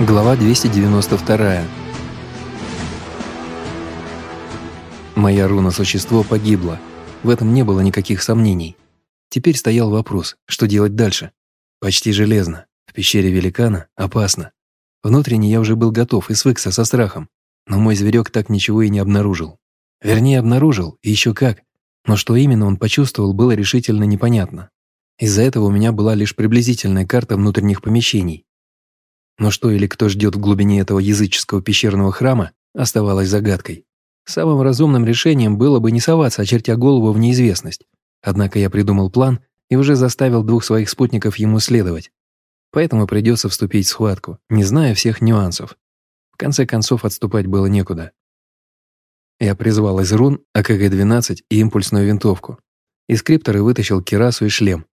Глава 292. Моя руна-существо погибло. В этом не было никаких сомнений. Теперь стоял вопрос, что делать дальше. Почти железно. В пещере великана опасно. Внутренне я уже был готов и свыкся со страхом, но мой зверек так ничего и не обнаружил. Вернее, обнаружил, и еще как. Но что именно он почувствовал, было решительно непонятно. Из-за этого у меня была лишь приблизительная карта внутренних помещений. Но что или кто ждет в глубине этого языческого пещерного храма, оставалось загадкой. Самым разумным решением было бы не соваться, очертя голову в неизвестность. Однако я придумал план и уже заставил двух своих спутников ему следовать. Поэтому придется вступить в схватку, не зная всех нюансов. В конце концов, отступать было некуда. Я призвал из рун АКГ-12 и импульсную винтовку. Из криптора вытащил кирасу и шлем.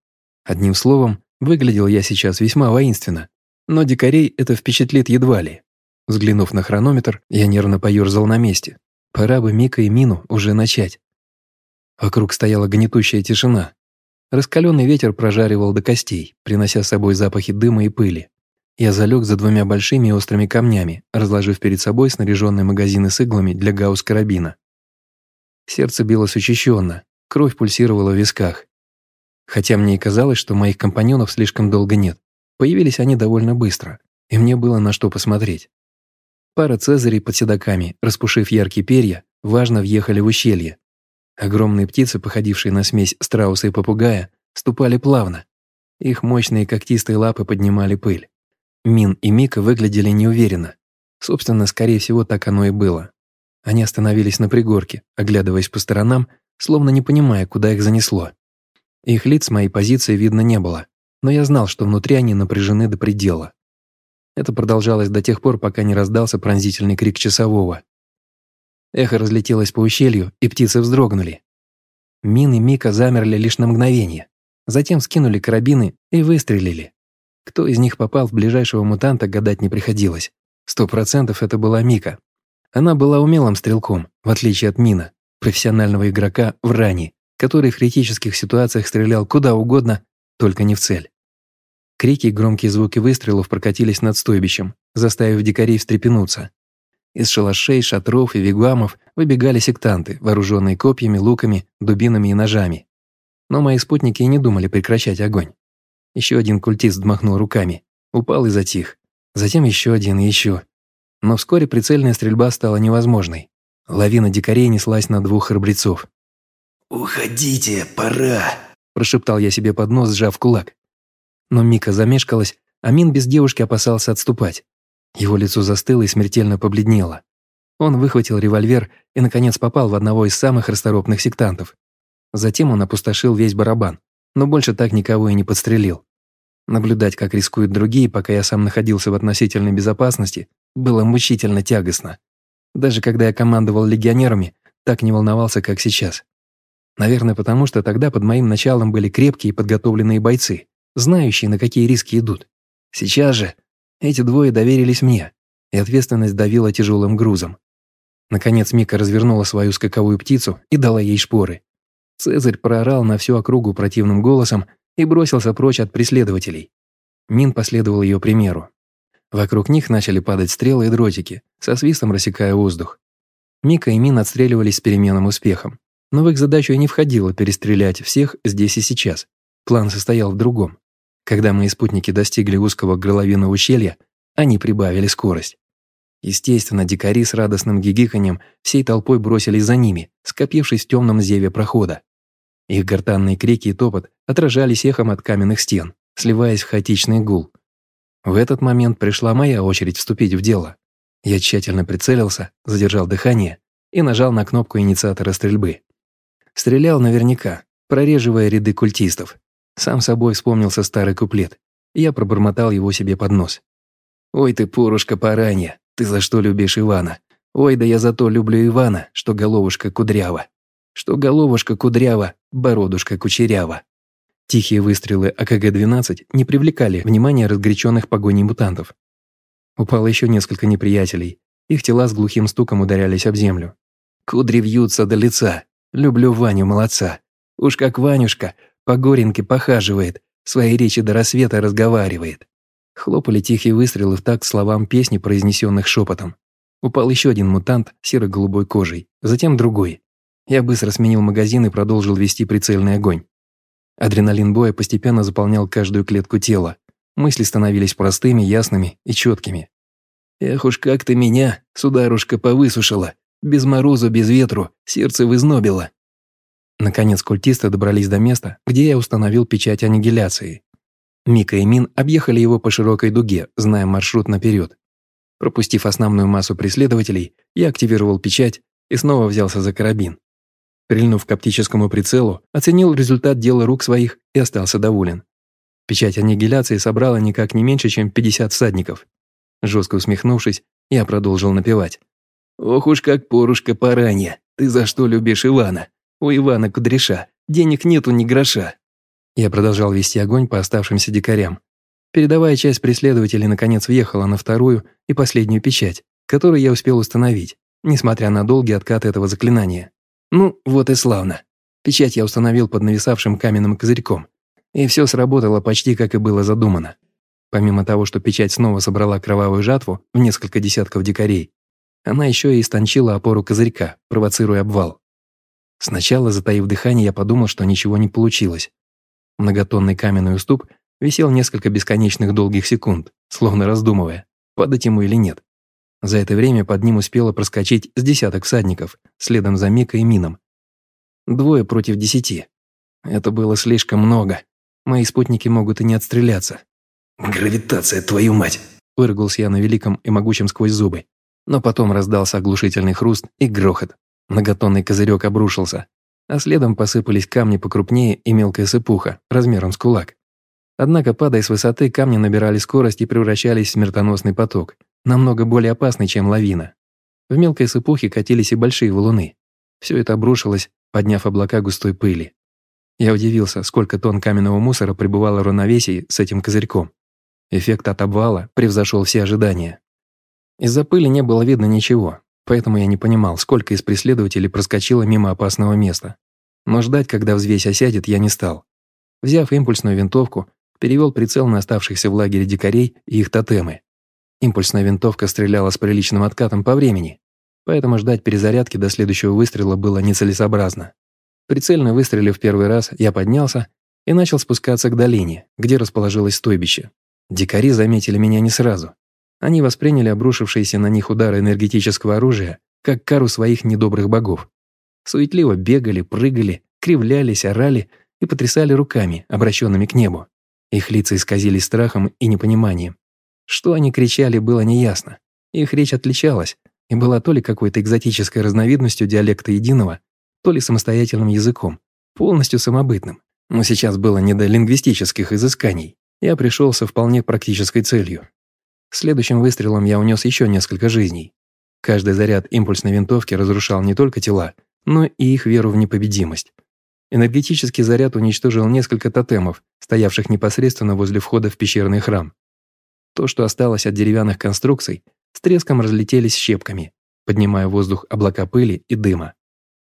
Одним словом, выглядел я сейчас весьма воинственно, но дикарей это впечатлит едва ли. Взглянув на хронометр, я нервно поерзал на месте. Пора бы Мика и Мину уже начать. Вокруг стояла гнетущая тишина. Раскаленный ветер прожаривал до костей, принося с собой запахи дыма и пыли. Я залег за двумя большими и острыми камнями, разложив перед собой снаряженные магазины с иглами для гаусс-карабина. Сердце билось учащенно, кровь пульсировала в висках. Хотя мне и казалось, что моих компаньонов слишком долго нет. Появились они довольно быстро, и мне было на что посмотреть. Пара цезарей под седоками, распушив яркие перья, важно въехали в ущелье. Огромные птицы, походившие на смесь страуса и попугая, ступали плавно. Их мощные когтистые лапы поднимали пыль. Мин и Мика выглядели неуверенно. Собственно, скорее всего, так оно и было. Они остановились на пригорке, оглядываясь по сторонам, словно не понимая, куда их занесло. Их лиц моей позиции видно не было но я знал, что внутри они напряжены до предела. Это продолжалось до тех пор, пока не раздался пронзительный крик часового. Эхо разлетелось по ущелью, и птицы вздрогнули. Мин и Мика замерли лишь на мгновение. Затем скинули карабины и выстрелили. Кто из них попал в ближайшего мутанта, гадать не приходилось. Сто процентов это была Мика. Она была умелым стрелком, в отличие от Мина, профессионального игрока в ране, который в критических ситуациях стрелял куда угодно, только не в цель. Крики и громкие звуки выстрелов прокатились над стойбищем, заставив дикарей встрепенуться. Из шалашей, шатров и вигвамов выбегали сектанты, вооруженные копьями, луками, дубинами и ножами. Но мои спутники и не думали прекращать огонь. Еще один культист взмахнул руками, упал и затих. Затем еще один и еще. Но вскоре прицельная стрельба стала невозможной. Лавина дикарей неслась на двух храбрецов. «Уходите, пора!» Прошептал я себе под нос, сжав кулак. Но Мика замешкалась, а Мин без девушки опасался отступать. Его лицо застыло и смертельно побледнело. Он выхватил револьвер и, наконец, попал в одного из самых расторопных сектантов. Затем он опустошил весь барабан, но больше так никого и не подстрелил. Наблюдать, как рискуют другие, пока я сам находился в относительной безопасности, было мучительно тягостно. Даже когда я командовал легионерами, так не волновался, как сейчас. Наверное, потому что тогда под моим началом были крепкие и подготовленные бойцы, знающие, на какие риски идут. Сейчас же эти двое доверились мне, и ответственность давила тяжелым грузом. Наконец Мика развернула свою скаковую птицу и дала ей шпоры. Цезарь проорал на всю округу противным голосом и бросился прочь от преследователей. Мин последовал ее примеру. Вокруг них начали падать стрелы и дротики, со свистом рассекая воздух. Мика и Мин отстреливались с переменным успехом. Но в их задачу и не входило перестрелять всех здесь и сейчас. План состоял в другом. Когда мои спутники достигли узкого горловинного ущелья, они прибавили скорость. Естественно, дикари с радостным гигиканьем всей толпой бросились за ними, скопившись в темном зеве прохода. Их гортанные крики и топот отражались эхом от каменных стен, сливаясь в хаотичный гул. В этот момент пришла моя очередь вступить в дело. Я тщательно прицелился, задержал дыхание и нажал на кнопку инициатора стрельбы. Стрелял наверняка, прореживая ряды культистов. Сам собой вспомнился старый куплет. Я пробормотал его себе под нос. «Ой ты, порушка поранья, ты за что любишь Ивана? Ой, да я за то люблю Ивана, что головушка кудрява. Что головушка кудрява, бородушка кучерява». Тихие выстрелы АКГ-12 не привлекали внимания разгоряченных погоней мутантов. Упало еще несколько неприятелей. Их тела с глухим стуком ударялись об землю. Кудри вьются до лица, Люблю Ваню молодца. Уж как Ванюшка по горенке похаживает, свои речи до рассвета разговаривает. Хлопали тихие выстрелы в такт словам песни, произнесенных шепотом. Упал еще один мутант серо-голубой кожей, затем другой. Я быстро сменил магазин и продолжил вести прицельный огонь. Адреналин боя постепенно заполнял каждую клетку тела. Мысли становились простыми, ясными и четкими. «Эх уж как ты меня, сударушка, повысушила! Без морозу, без ветру, сердце вызнобило!» Наконец культисты добрались до места, где я установил печать аннигиляции. Мика и Мин объехали его по широкой дуге, зная маршрут наперед. Пропустив основную массу преследователей, я активировал печать и снова взялся за карабин. Прильнув к оптическому прицелу, оценил результат дела рук своих и остался доволен. Печать аннигиляции собрала никак не меньше, чем 50 всадников. Жестко усмехнувшись, я продолжил напевать. «Ох уж как порушка поранья, ты за что любишь Ивана? У Ивана Кудряша денег нету ни гроша». Я продолжал вести огонь по оставшимся дикарям. Передовая часть преследователей наконец въехала на вторую и последнюю печать, которую я успел установить, несмотря на долгий откат этого заклинания. Ну, вот и славно. Печать я установил под нависавшим каменным козырьком. И все сработало почти как и было задумано. Помимо того, что печать снова собрала кровавую жатву в несколько десятков дикарей, она еще и истончила опору козырька, провоцируя обвал. Сначала, затаив дыхание, я подумал, что ничего не получилось. Многотонный каменный уступ висел несколько бесконечных долгих секунд, словно раздумывая, падать ему или нет. За это время под ним успело проскочить с десяток всадников, следом за Микой и Мином. Двое против десяти. Это было слишком много. Мои спутники могут и не отстреляться. «Гравитация, твою мать!» Выргался я на великом и могучем сквозь зубы. Но потом раздался оглушительный хруст и грохот. Многотонный козырек обрушился, а следом посыпались камни покрупнее и мелкая сыпуха, размером с кулак. Однако, падая с высоты, камни набирали скорость и превращались в смертоносный поток, намного более опасный, чем лавина. В мелкой сыпухе катились и большие валуны. Все это обрушилось, подняв облака густой пыли. Я удивился, сколько тонн каменного мусора пребывало в равновесии с этим козырьком. Эффект от обвала превзошел все ожидания. Из-за пыли не было видно ничего, поэтому я не понимал, сколько из преследователей проскочило мимо опасного места. Но ждать, когда взвесь осядет, я не стал. Взяв импульсную винтовку, перевел прицел на оставшихся в лагере дикарей и их тотемы. Импульсная винтовка стреляла с приличным откатом по времени, поэтому ждать перезарядки до следующего выстрела было нецелесообразно. Прицельно выстрелив первый раз, я поднялся и начал спускаться к долине, где расположилось стойбище. Дикари заметили меня не сразу. Они восприняли обрушившиеся на них удары энергетического оружия как кару своих недобрых богов. Суетливо бегали, прыгали, кривлялись, орали и потрясали руками, обращенными к небу. Их лица исказились страхом и непониманием. Что они кричали, было неясно. Их речь отличалась и была то ли какой-то экзотической разновидностью диалекта единого, то ли самостоятельным языком, полностью самобытным. Но сейчас было не до лингвистических изысканий. Я пришел со вполне практической целью. Следующим выстрелом я унес еще несколько жизней. Каждый заряд импульсной винтовки разрушал не только тела, но и их веру в непобедимость. Энергетический заряд уничтожил несколько тотемов, стоявших непосредственно возле входа в пещерный храм. То, что осталось от деревянных конструкций, с треском разлетелись щепками, поднимая в воздух облака пыли и дыма.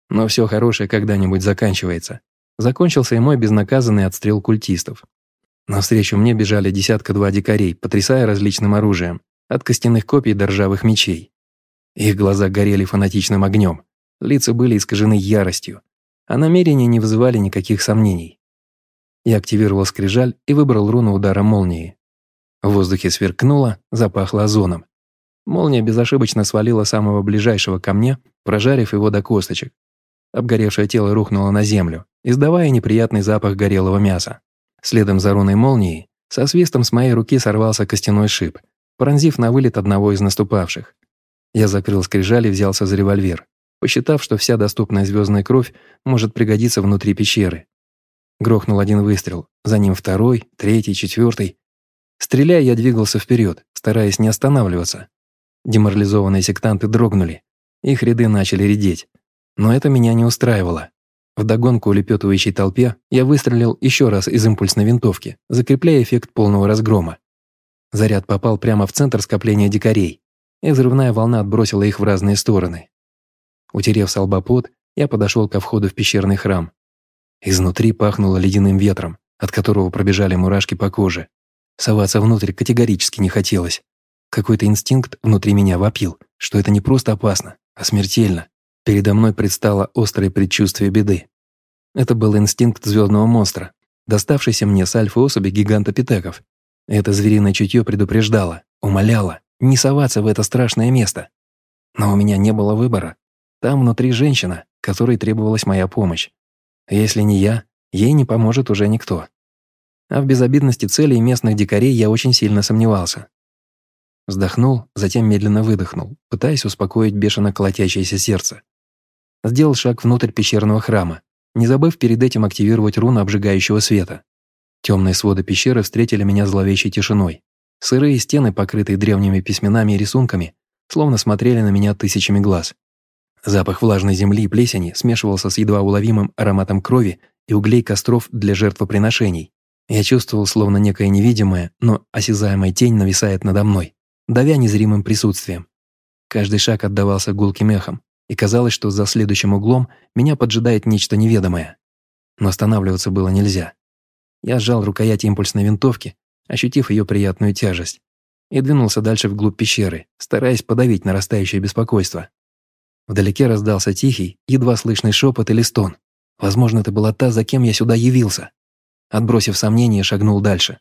Но все хорошее когда-нибудь заканчивается. Закончился и мой безнаказанный отстрел культистов. Навстречу мне бежали десятка-два дикарей, потрясая различным оружием, от костяных копий до ржавых мечей. Их глаза горели фанатичным огнем, лица были искажены яростью, а намерения не вызывали никаких сомнений. Я активировал скрижаль и выбрал руну удара молнии. В воздухе сверкнуло, запахло озоном. Молния безошибочно свалила самого ближайшего ко мне, прожарив его до косточек. Обгоревшее тело рухнуло на землю, издавая неприятный запах горелого мяса. Следом за руной молнии со свистом с моей руки сорвался костяной шип, пронзив на вылет одного из наступавших. Я закрыл скрижаль и взялся за револьвер, посчитав, что вся доступная звездная кровь может пригодиться внутри пещеры. Грохнул один выстрел, за ним второй, третий, четвертый. Стреляя, я двигался вперед, стараясь не останавливаться. Деморализованные сектанты дрогнули. Их ряды начали редеть. Но это меня не устраивало. В догонку улепетывающей толпе я выстрелил еще раз из импульсной винтовки, закрепляя эффект полного разгрома. Заряд попал прямо в центр скопления дикарей, и взрывная волна отбросила их в разные стороны. Утерев с я подошел ко входу в пещерный храм. Изнутри пахнуло ледяным ветром, от которого пробежали мурашки по коже. Соваться внутрь категорически не хотелось. Какой-то инстинкт внутри меня вопил, что это не просто опасно, а смертельно. Передо мной предстало острое предчувствие беды. Это был инстинкт звездного монстра, доставшийся мне с альфа-особи гиганта Питеков. Это звериное чутье предупреждало, умоляло не соваться в это страшное место. Но у меня не было выбора. Там внутри женщина, которой требовалась моя помощь. Если не я, ей не поможет уже никто. А в безобидности целей местных дикарей я очень сильно сомневался. Вздохнул, затем медленно выдохнул, пытаясь успокоить бешено колотящееся сердце. Сделал шаг внутрь пещерного храма, не забыв перед этим активировать руну обжигающего света. Темные своды пещеры встретили меня зловещей тишиной. Сырые стены, покрытые древними письменами и рисунками, словно смотрели на меня тысячами глаз. Запах влажной земли и плесени смешивался с едва уловимым ароматом крови и углей костров для жертвоприношений. Я чувствовал, словно некая невидимая, но осязаемая тень нависает надо мной, давя незримым присутствием. Каждый шаг отдавался гулким эхом, и казалось, что за следующим углом меня поджидает нечто неведомое. Но останавливаться было нельзя. Я сжал рукоять импульсной винтовки, ощутив ее приятную тяжесть, и двинулся дальше вглубь пещеры, стараясь подавить нарастающее беспокойство. Вдалеке раздался тихий, едва слышный шепот или стон. Возможно, это была та, за кем я сюда явился. Отбросив сомнения, шагнул дальше.